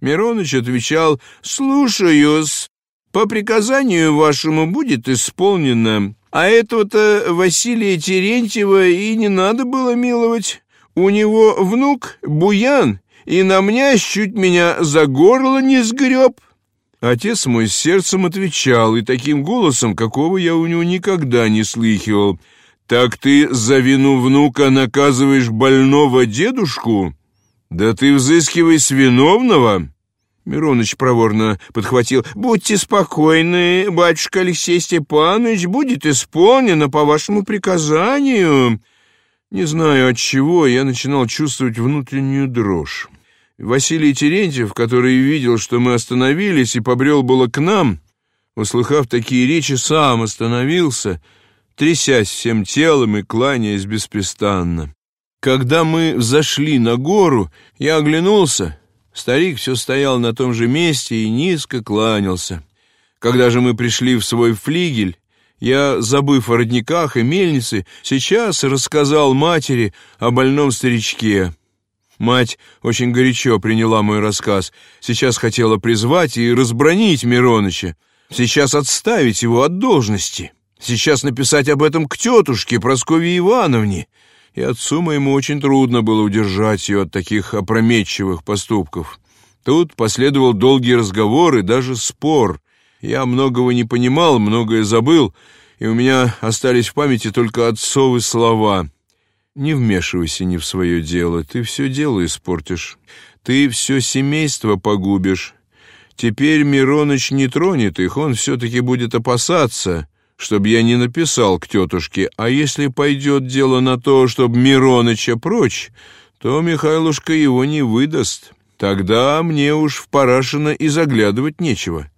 Мироныч отвечал «Слушаюсь, по приказанию вашему будет исполнено». А этого-то Василия Терентьева и не надо было миловать. У него внук Буян, и на мне чуть меня за горло не сгреб. Отец мой с сердцем отвечал, и таким голосом, какого я у него никогда не слыхивал. «Так ты за вину внука наказываешь больного дедушку? Да ты взыскивай с виновного!» Мироныч проворно подхватил. «Будьте спокойны, батюшка Алексей Степанович, будет исполнено по вашему приказанию». Не знаю от чего, я начинал чувствовать внутреннюю дрожь. Василий Терентьев, который видел, что мы остановились, и побрел было к нам, услыхав такие речи, сам остановился, трясясь всем телом и кланяясь беспрестанно. Когда мы взошли на гору, я оглянулся — Старик все стоял на том же месте и низко кланялся. Когда же мы пришли в свой флигель, я, забыв о родниках и мельнице, сейчас рассказал матери о больном старичке. Мать очень горячо приняла мой рассказ, сейчас хотела призвать и разбронить Мироныча, сейчас отставить его от должности, сейчас написать об этом к тетушке Прасковье Ивановне, и отцу моему очень трудно было удержать ее от таких опрометчивых поступков. Тут последовал долгий разговор и даже спор. Я многого не понимал, многое забыл, и у меня остались в памяти только отцовы слова. «Не вмешивайся не в свое дело, ты все дело испортишь, ты все семейство погубишь. Теперь Мироныч не тронет их, он все-таки будет опасаться» чтобы я не написал к тетушке, а если пойдет дело на то, чтобы Мироныча прочь, то Михайлушка его не выдаст. Тогда мне уж в Парашино и заглядывать нечего.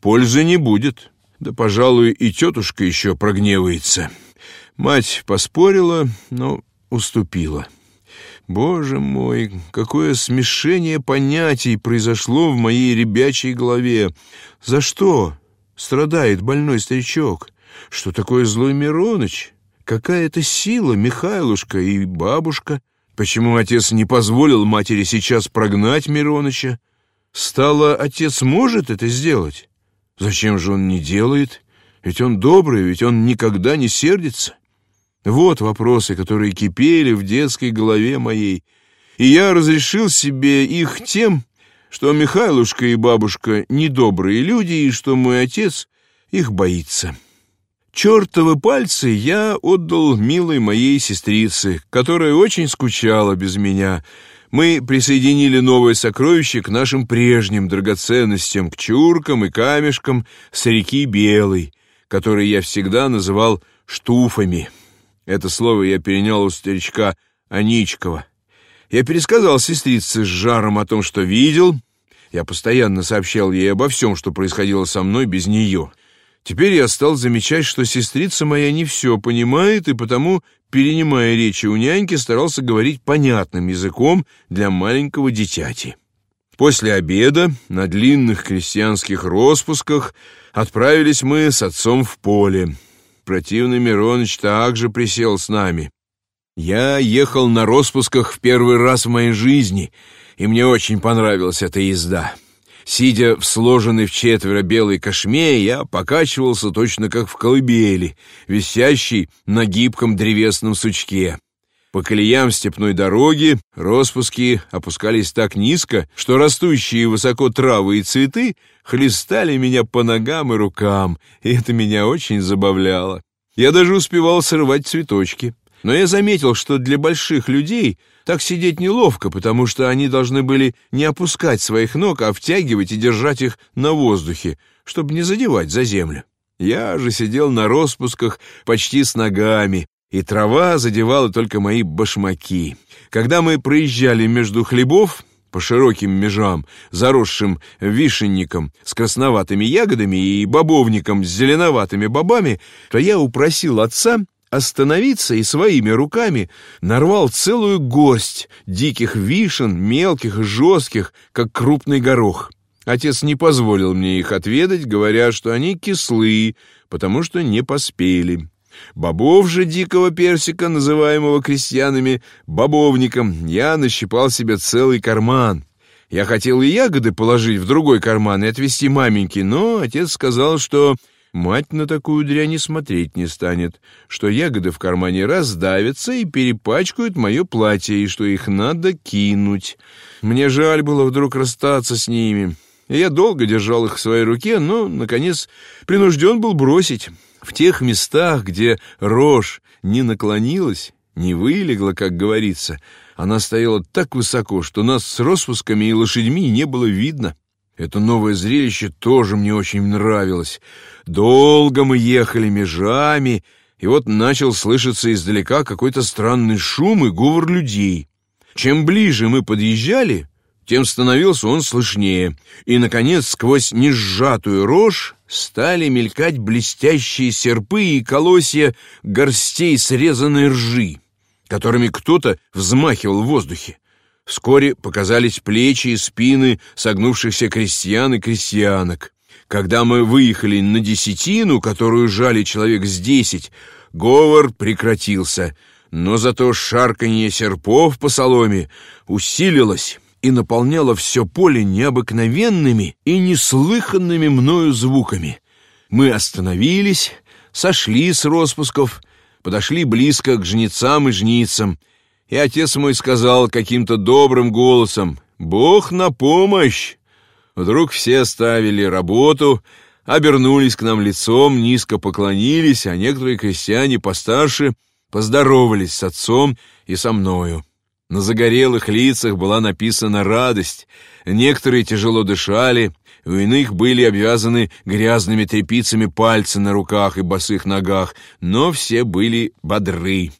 Пользы не будет. Да, пожалуй, и тетушка еще прогневается. Мать поспорила, но уступила. Боже мой, какое смешение понятий произошло в моей ребячей голове. За что страдает больной старичок? Что такое злой Мироныч? Какая это сила, Михайлушка и бабушка? Почему отец не позволил матери сейчас прогнать Мироныча? Стало, отец может это сделать? Зачем же он не делает? Ведь он добрый, ведь он никогда не сердится. Вот вопросы, которые кипели в детской голове моей, и я разрешил себе их тем, что Михайлушка и бабушка недобрые люди, и что мой отец их боится. Чёртовы пальцы я отдал милой моей сестрице, которая очень скучала без меня. Мы присоединили новое сокровище к нашим прежним драгоценностям, к чуркам и камешкам с реки Белой, которые я всегда называл штуфами. Это слово я перенял у старичка Аничкова. Я пересказал сестрице с жаром о том, что видел. Я постоянно сообщал ей обо всем, что происходило со мной без нее — Теперь я стал замечать, что сестрица моя не все понимает, и потому, перенимая речи у няньки, старался говорить понятным языком для маленького дитяти. После обеда на длинных крестьянских распусках отправились мы с отцом в поле. Противный Мироныч также присел с нами. Я ехал на распусках в первый раз в моей жизни, и мне очень понравилась эта езда. Сидя в сложенной в четверо белой кошме, я покачивался точно как в колыбели, висящей на гибком древесном сучке. По колеям степной дороги распуски опускались так низко, что растущие высоко травы и цветы хлестали меня по ногам и рукам, и это меня очень забавляло. Я даже успевал срывать цветочки. Но я заметил, что для больших людей так сидеть неловко, потому что они должны были не опускать своих ног, а втягивать и держать их на воздухе, чтобы не задевать за землю. Я же сидел на распусках почти с ногами, и трава задевала только мои башмаки. Когда мы проезжали между хлебов, по широким межам, заросшим вишенником с красноватыми ягодами и бобовником с зеленоватыми бобами, то я упросил отца остановиться и своими руками нарвал целую горсть диких вишен, мелких и жестких, как крупный горох. Отец не позволил мне их отведать, говоря, что они кислые, потому что не поспели. Бобов же дикого персика, называемого крестьянами бобовником, я нащипал себе целый карман. Я хотел и ягоды положить в другой карман и отвезти маменьке, но отец сказал, что мать на такую дрянь смотреть не станет, что ягоды в кармане раздавятся и перепачкают мое платье, и что их надо кинуть. Мне жаль было вдруг расстаться с ними. Я долго держал их в своей руке, но, наконец, принужден был бросить. В тех местах, где рожь не наклонилась, не вылегла, как говорится, она стояла так высоко, что нас с распусками и лошадьми не было видно. Это новое зрелище тоже мне очень нравилось. Долго мы ехали межами, и вот начал слышаться издалека какой-то странный шум и говор людей. Чем ближе мы подъезжали, тем становился он слышнее, и, наконец, сквозь несжатую рожь стали мелькать блестящие серпы и колосья горстей срезанной ржи которыми кто-то взмахивал в воздухе. Вскоре показались плечи и спины согнувшихся крестьян и крестьянок. Когда мы выехали на десятину, которую жали человек с десять, говор прекратился, но зато шарканье серпов по соломе усилилось и наполняло все поле необыкновенными и неслыханными мною звуками. Мы остановились, сошли с распусков подошли близко к жнецам и жницам, и отец мой сказал каким-то добрым голосом «Бог на помощь!». Вдруг все оставили работу, обернулись к нам лицом, низко поклонились, а некоторые крестьяне постарше поздоровались с отцом и со мною. На загорелых лицах была написана радость, некоторые тяжело дышали, у иных были обвязаны грязными тряпицами пальцы на руках и босых ногах, но все были бодры.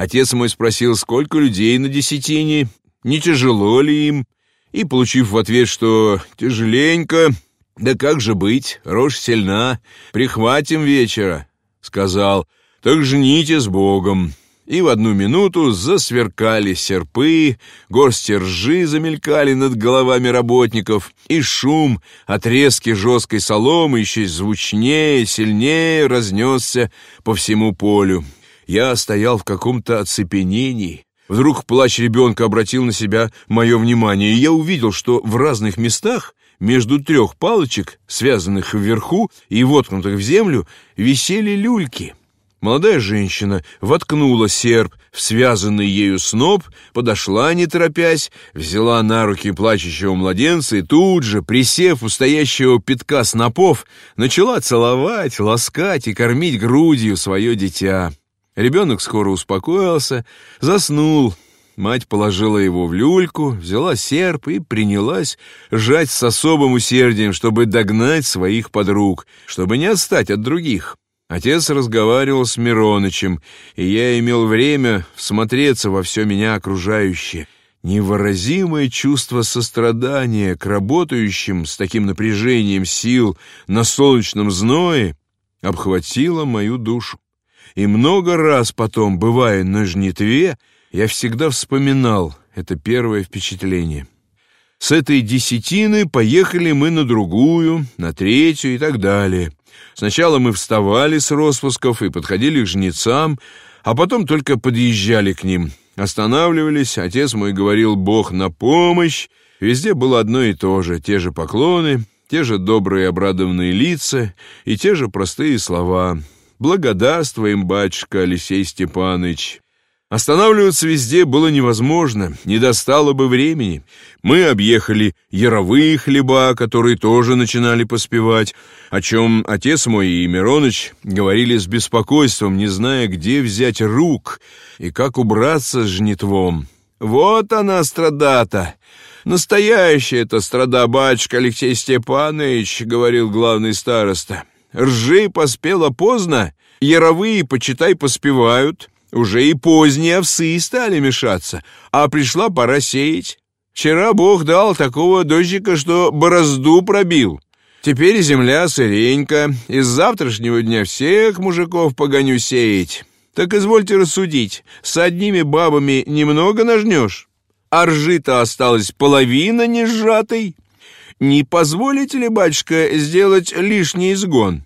Отец мой спросил, сколько людей на десятине, не тяжело ли им, и, получив в ответ, что тяжеленько, да как же быть, рожь сильна, прихватим вечера, сказал, так жените с Богом и в одну минуту засверкали серпы, горсти ржи замелькали над головами работников, и шум от резки жесткой соломы еще звучнее, сильнее разнесся по всему полю. Я стоял в каком-то оцепенении. Вдруг плач ребенка обратил на себя мое внимание, и я увидел, что в разных местах между трех палочек, связанных вверху и воткнутых в землю, висели люльки — Молодая женщина воткнула серп в связанный ею сноп, подошла, не торопясь, взяла на руки плачущего младенца и тут же, присев у стоящего пятка снопов, начала целовать, ласкать и кормить грудью свое дитя. Ребенок скоро успокоился, заснул. Мать положила его в люльку, взяла серп и принялась жать с особым усердием, чтобы догнать своих подруг, чтобы не отстать от других. Отец разговаривал с Миронычем, и я имел время всмотреться во все меня окружающее. Невыразимое чувство сострадания к работающим с таким напряжением сил на солнечном зное обхватило мою душу. И много раз потом, бывая на жнитве, я всегда вспоминал это первое впечатление. С этой десятины поехали мы на другую, на третью и так далее — Сначала мы вставали с распусков и подходили к жнецам, а потом только подъезжали к ним. Останавливались, отец мой говорил «Бог на помощь». Везде было одно и то же, те же поклоны, те же добрые обрадованные лица и те же простые слова. «Благодарствуем, батюшка Алексей Степанович». Останавливаться везде было невозможно, не достало бы времени. Мы объехали яровые хлеба, которые тоже начинали поспевать, о чем отец мой и Мироныч говорили с беспокойством, не зная, где взять рук и как убраться с жнитвом. «Вот она, страдата! Настоящая это страда, батюшка Алексей Степанович!» — говорил главный староста. «Ржи поспела поздно, яровые, почитай, поспевают». Уже и поздние овсы стали мешаться, а пришла пора сеять. Вчера Бог дал такого дождика, что борозду пробил. Теперь земля сыренька, и с завтрашнего дня всех мужиков погоню сеять. Так извольте рассудить, с одними бабами немного нажнешь, а ржи-то осталась половина не сжатой. Не позволите ли, батюшка, сделать лишний изгон?»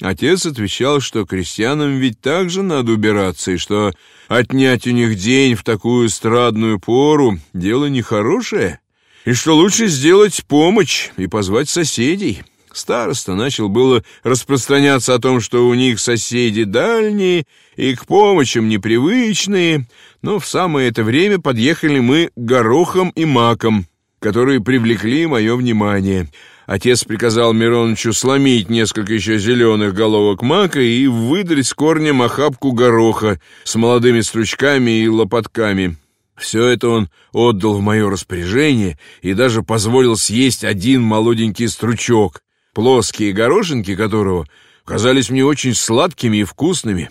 Отец отвечал, что крестьянам ведь также надо убираться, и что отнять у них день в такую страдную пору — дело нехорошее. и что лучше сделать помощь и позвать соседей. Староста начал было распространяться о том, что у них соседи дальние и к помощям непривычные, но в самое это время подъехали мы горохом и маком, которые привлекли мое внимание. Отец приказал Миронычу сломить несколько еще зеленых головок мака и выдрать с корнем охапку гороха с молодыми стручками и лопатками. Все это он отдал в мое распоряжение и даже позволил съесть один молоденький стручок, плоские горошинки которого казались мне очень сладкими и вкусными.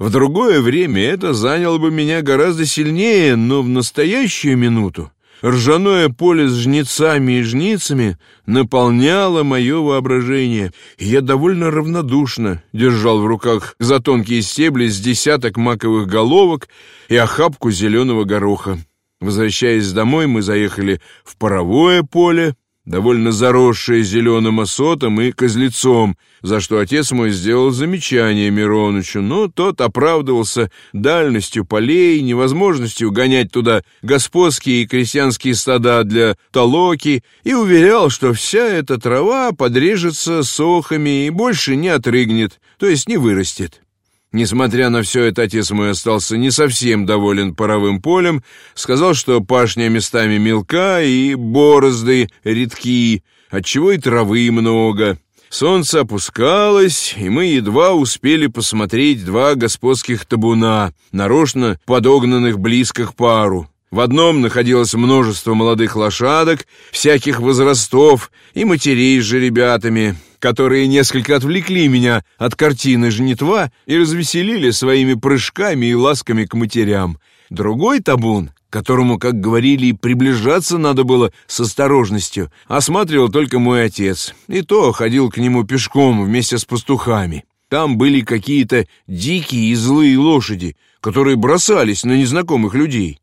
В другое время это заняло бы меня гораздо сильнее, но в настоящую минуту ржаное поле с жнецами и жницами наполняло мое воображение, и я довольно равнодушно держал в руках за тонкие стебли с десяток маковых головок и охапку зеленого гороха. Возвращаясь домой, мы заехали в паровое поле, довольно заросшее зеленым осотом и козлецом, за что отец мой сделал замечание Миронычу, но тот оправдывался дальностью полей, невозможностью гонять туда господские и крестьянские стада для толоки и уверял, что вся эта трава подрежется сохами и больше не отрыгнет, то есть не вырастет. Несмотря на все это, отец мой остался не совсем доволен паровым полем, сказал, что пашня местами мелка и борозды редки, отчего и травы много. Солнце опускалось, и мы едва успели посмотреть два господских табуна, нарочно подогнанных близко к пару. В одном находилось множество молодых лошадок, всяких возрастов и матерей с жеребятами, которые несколько отвлекли меня от картины жнитва и развеселили своими прыжками и ласками к матерям. Другой табун, которому, как говорили, приближаться надо было с осторожностью, осматривал только мой отец, и то ходил к нему пешком вместе с пастухами. Там были какие-то дикие и злые лошади, которые бросались на незнакомых людей.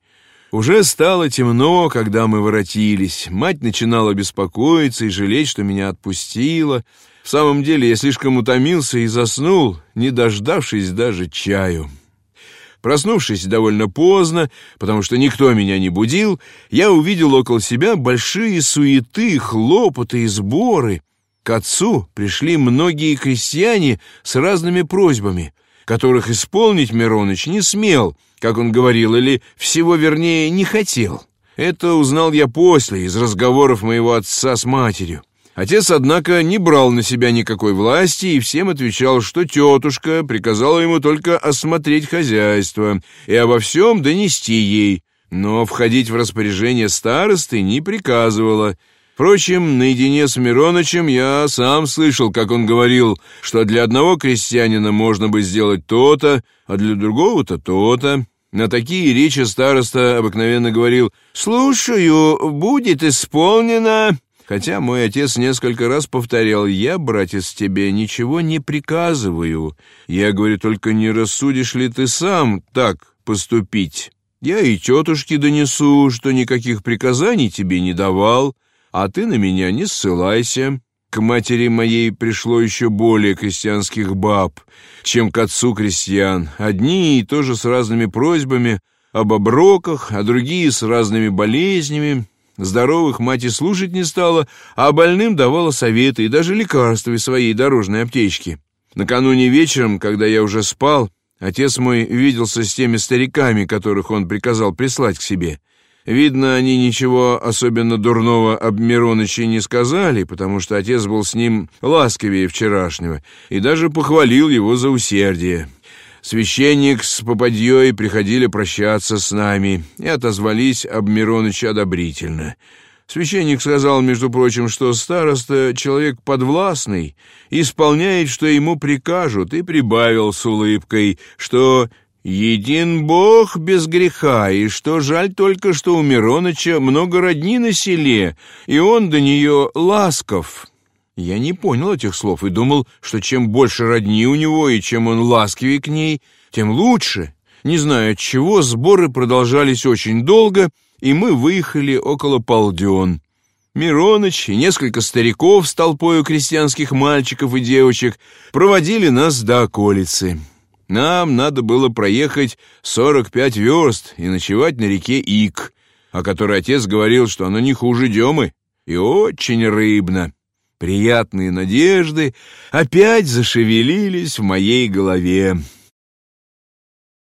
Уже стало темно, когда мы воротились. Мать начинала беспокоиться и жалеть, что меня отпустила. В самом деле я слишком утомился и заснул, не дождавшись даже чаю. Проснувшись довольно поздно, потому что никто меня не будил, я увидел около себя большие суеты, хлопоты и сборы. К отцу пришли многие крестьяне с разными просьбами, которых исполнить Мироныч не смел, как он говорил, или всего вернее не хотел. Это узнал я после, из разговоров моего отца с матерью. Отец, однако, не брал на себя никакой власти и всем отвечал, что тетушка приказала ему только осмотреть хозяйство и обо всем донести ей, но входить в распоряжение старосты не приказывала. Впрочем, наедине с Миронычем я сам слышал, как он говорил, что для одного крестьянина можно бы сделать то-то, а для другого-то то-то. На такие речи староста обыкновенно говорил «Слушаю, будет исполнено». Хотя мой отец несколько раз повторял «Я, братец, тебе ничего не приказываю. Я говорю, только не рассудишь ли ты сам так поступить? Я и тетушке донесу, что никаких приказаний тебе не давал, а ты на меня не ссылайся». К матери моей пришло еще более крестьянских баб, чем к отцу крестьян. Одни и тоже с разными просьбами об оброках, а другие с разными болезнями. Здоровых мать и слушать не стала, а больным давала советы и даже лекарства из своей дорожной аптечки. Накануне вечером, когда я уже спал, отец мой виделся с теми стариками, которых он приказал прислать к себе — Видно, они ничего особенно дурного об Мироныче не сказали, потому что отец был с ним ласковее вчерашнего и даже похвалил его за усердие. Священник с попадьей приходили прощаться с нами и отозвались об Мироныче одобрительно. Священник сказал, между прочим, что староста — человек подвластный, исполняет, что ему прикажут, и прибавил с улыбкой, что Един Бог без греха, и что жаль только, что у Мироныча много родни на селе, и он до нее ласков. Я не понял этих слов и думал, что чем больше родни у него и чем он ласковее к ней, тем лучше. Не знаю от чего, сборы продолжались очень долго, и мы выехали около полден. Мироныч и несколько стариков с толпою крестьянских мальчиков и девочек проводили нас до околицы. Нам надо было проехать 45 верст и ночевать на реке Ик. о которой отец говорил, что она не хуже Демы и очень рыбно. Приятные надежды опять зашевелились в моей голове.